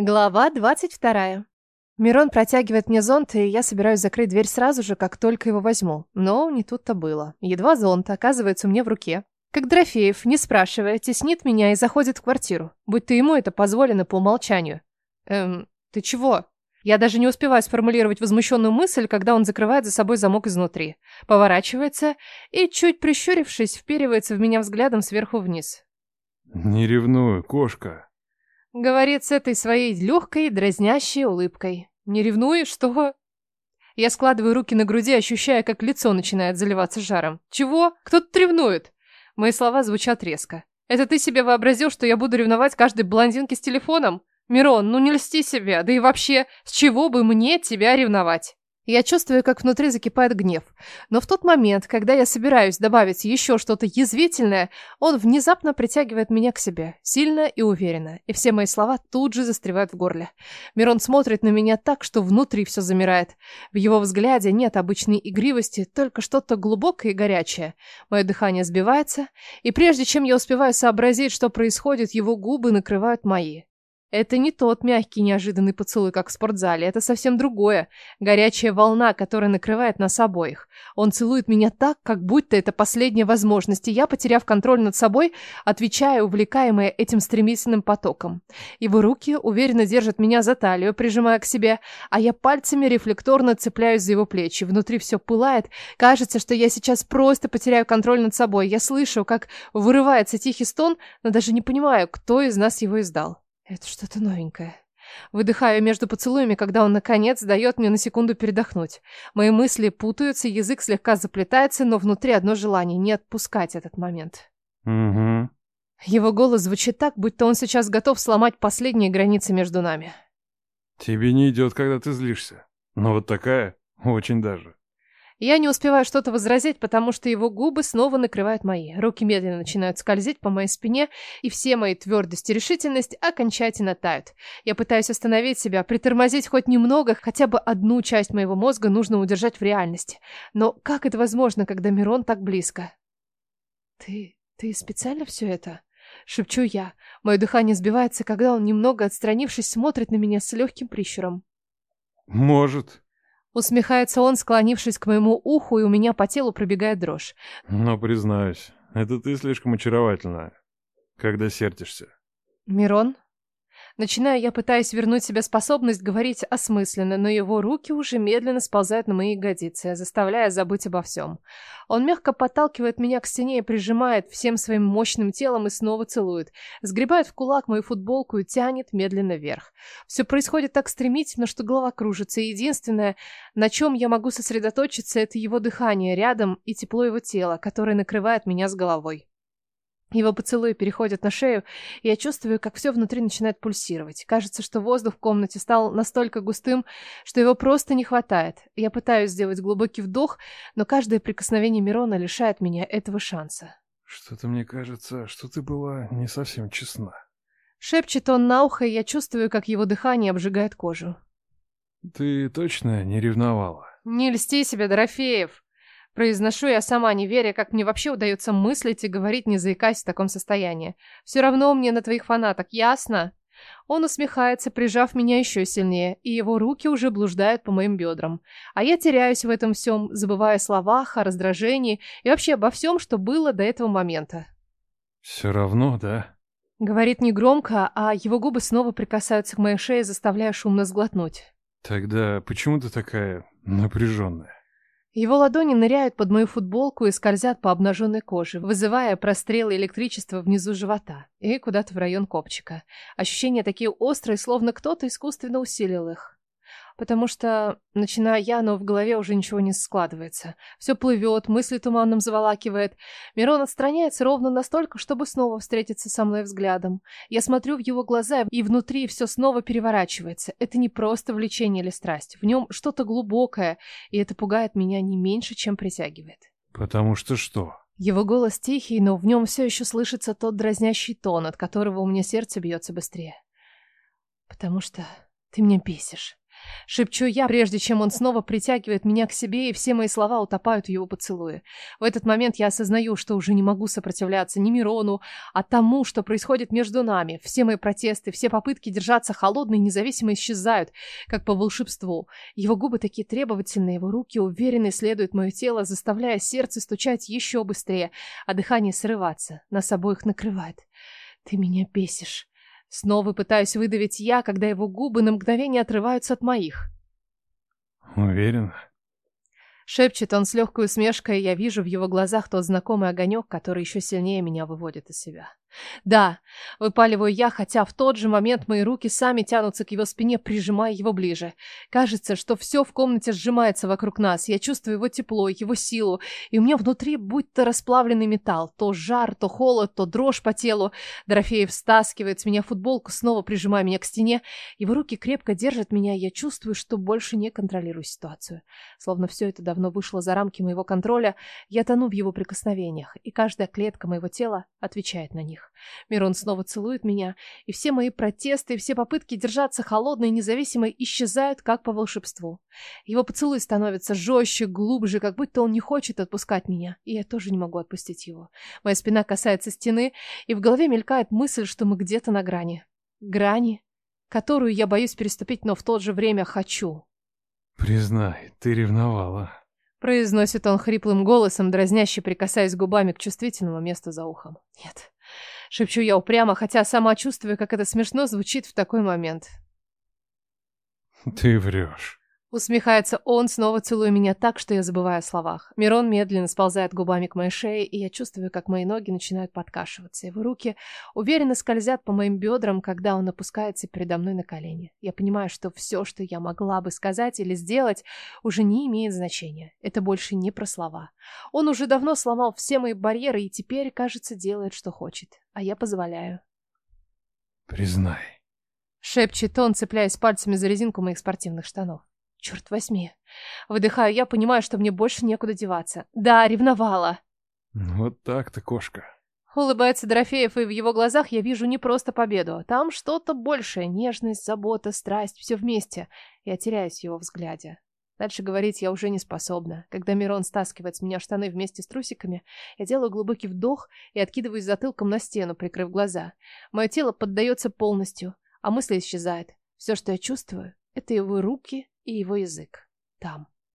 Глава 22. Мирон протягивает мне зонт, и я собираюсь закрыть дверь сразу же, как только его возьму. Но не тут-то было. Едва зонт оказывается мне в руке. Как Дрофеев, не спрашивая, теснит меня и заходит в квартиру. Будь-то ему это позволено по умолчанию. Эм, ты чего? Я даже не успеваю сформулировать возмущенную мысль, когда он закрывает за собой замок изнутри. Поворачивается и, чуть прищурившись, вперивается в меня взглядом сверху вниз. Не ревную, кошка. Говорит с этой своей легкой, дразнящей улыбкой. Не ревнуешь, что? Я складываю руки на груди, ощущая, как лицо начинает заливаться жаром. Чего? Кто тут ревнует? Мои слова звучат резко. Это ты себе вообразил, что я буду ревновать каждой блондинке с телефоном? Мирон, ну не льсти себе, да и вообще, с чего бы мне тебя ревновать? Я чувствую, как внутри закипает гнев. Но в тот момент, когда я собираюсь добавить еще что-то язвительное, он внезапно притягивает меня к себе, сильно и уверенно, и все мои слова тут же застревают в горле. Мирон смотрит на меня так, что внутри все замирает. В его взгляде нет обычной игривости, только что-то глубокое и горячее. Мое дыхание сбивается, и прежде чем я успеваю сообразить, что происходит, его губы накрывают мои. Это не тот мягкий неожиданный поцелуй, как в спортзале. Это совсем другое. Горячая волна, которая накрывает нас обоих. Он целует меня так, как будто это последняя возможность, и я, потеряв контроль над собой, отвечаю, увлекаемая этим стремительным потоком. Его руки уверенно держат меня за талию, прижимая к себе, а я пальцами рефлекторно цепляюсь за его плечи. Внутри все пылает. Кажется, что я сейчас просто потеряю контроль над собой. Я слышу, как вырывается тихий стон, но даже не понимаю, кто из нас его издал. Это что-то новенькое. Выдыхаю между поцелуями, когда он, наконец, дает мне на секунду передохнуть. Мои мысли путаются, язык слегка заплетается, но внутри одно желание — не отпускать этот момент. Угу. Его голос звучит так, будто он сейчас готов сломать последние границы между нами. Тебе не идет, когда ты злишься. Но вот такая очень даже. Я не успеваю что-то возразить, потому что его губы снова накрывают мои. Руки медленно начинают скользить по моей спине, и все мои твердость и решительность окончательно тают. Я пытаюсь остановить себя, притормозить хоть немного, хотя бы одну часть моего мозга нужно удержать в реальности. Но как это возможно, когда Мирон так близко? Ты... ты специально все это? Шепчу я. Мое дыхание сбивается, когда он, немного отстранившись, смотрит на меня с легким прищуром. Может. Усмехается он, склонившись к моему уху, и у меня по телу пробегает дрожь. Но признаюсь, это ты слишком очаровательная, когда сердишься. Мирон? Начинаю я, пытаясь вернуть себе способность говорить осмысленно, но его руки уже медленно сползают на мои ягодицы, заставляя забыть обо всем. Он мягко подталкивает меня к стене и прижимает всем своим мощным телом и снова целует. Сгребает в кулак мою футболку и тянет медленно вверх. Все происходит так стремительно, что голова кружится, и единственное, на чем я могу сосредоточиться, это его дыхание рядом и тепло его тела, которое накрывает меня с головой. Его поцелуи переходят на шею, и я чувствую, как все внутри начинает пульсировать. Кажется, что воздух в комнате стал настолько густым, что его просто не хватает. Я пытаюсь сделать глубокий вдох, но каждое прикосновение Мирона лишает меня этого шанса. Что-то мне кажется, что ты была не совсем честна. Шепчет он на ухо, и я чувствую, как его дыхание обжигает кожу. Ты точно не ревновала? Не льсти себе, Дорофеев. Произношу я сама, не веря, как мне вообще удается мыслить и говорить, не заикаясь в таком состоянии. Все равно мне на твоих фанаток, ясно? Он усмехается, прижав меня еще сильнее, и его руки уже блуждают по моим бедрам. А я теряюсь в этом всем, забывая о словах, о раздражении и вообще обо всем, что было до этого момента. Все равно, да? Говорит негромко, а его губы снова прикасаются к моей шее, заставляя шумно сглотнуть. Тогда почему ты такая напряженная? Его ладони ныряют под мою футболку и скользят по обнаженной коже, вызывая прострелы электричества внизу живота и куда-то в район копчика. Ощущения такие острые, словно кто-то искусственно усилил их. Потому что, начиная я, но в голове уже ничего не складывается. Все плывет, мысли туманным заволакивает. Мирон отстраняется ровно настолько, чтобы снова встретиться со мной взглядом. Я смотрю в его глаза, и внутри все снова переворачивается. Это не просто влечение или страсть. В нем что-то глубокое, и это пугает меня не меньше, чем притягивает. Потому что что? Его голос тихий, но в нем все еще слышится тот дразнящий тон, от которого у меня сердце бьется быстрее. Потому что ты меня бесишь. Шепчу я, прежде чем он снова притягивает меня к себе, и все мои слова утопают в его поцелуе. В этот момент я осознаю, что уже не могу сопротивляться ни Мирону, а тому, что происходит между нами. Все мои протесты, все попытки держаться холодно и независимо исчезают, как по волшебству. Его губы такие требовательные, его руки уверенно исследуют мое тело, заставляя сердце стучать еще быстрее, а дыхание срываться. Нас обоих накрывает. Ты меня бесишь. Снова пытаюсь выдавить я, когда его губы на мгновение отрываются от моих. Уверен? Шепчет он с легкой усмешкой, и я вижу в его глазах тот знакомый огонек, который еще сильнее меня выводит из себя. Да, выпаливаю я, хотя в тот же момент мои руки сами тянутся к его спине, прижимая его ближе. Кажется, что все в комнате сжимается вокруг нас. Я чувствую его тепло, его силу, и у меня внутри будто расплавленный металл. То жар, то холод, то дрожь по телу. Дорофеев стаскивает с меня футболку, снова прижимая меня к стене. Его руки крепко держат меня, и я чувствую, что больше не контролирую ситуацию. Словно все это давно вышло за рамки моего контроля, я тону в его прикосновениях, и каждая клетка моего тела отвечает на них них. Мирон снова целует меня, и все мои протесты, и все попытки держаться холодно и независимо исчезают, как по волшебству. Его поцелуй становится жестче, глубже, как будто он не хочет отпускать меня, и я тоже не могу отпустить его. Моя спина касается стены, и в голове мелькает мысль, что мы где-то на грани. Грани, которую я боюсь переступить, но в то же время хочу. Признай, ты ревновала. Произносит он хриплым голосом, дразняще прикасаясь губами к чувствительному месту за ухом. Нет, Шепчу я упрямо, хотя сама чувствую, как это смешно звучит в такой момент. Ты врешь. Усмехается он, снова целуя меня так, что я забываю о словах. Мирон медленно сползает губами к моей шее, и я чувствую, как мои ноги начинают подкашиваться. Его руки уверенно скользят по моим бедрам, когда он опускается передо мной на колени. Я понимаю, что все, что я могла бы сказать или сделать, уже не имеет значения. Это больше не про слова. Он уже давно сломал все мои барьеры и теперь, кажется, делает, что хочет. А я позволяю. Признай. Шепчет он, цепляясь пальцами за резинку моих спортивных штанов. Черт возьми. Выдыхаю я, понимаю, что мне больше некуда деваться. Да, ревновала. Вот так-то, кошка. Улыбается Дорофеев, и в его глазах я вижу не просто победу. Там что-то большее. Нежность, забота, страсть, все вместе. Я теряюсь в его взгляде. Дальше говорить я уже не способна. Когда Мирон стаскивает с меня штаны вместе с трусиками, я делаю глубокий вдох и откидываюсь затылком на стену, прикрыв глаза. Мое тело поддается полностью, а мысли исчезают. Все, что я чувствую, это его руки и его язык. Там.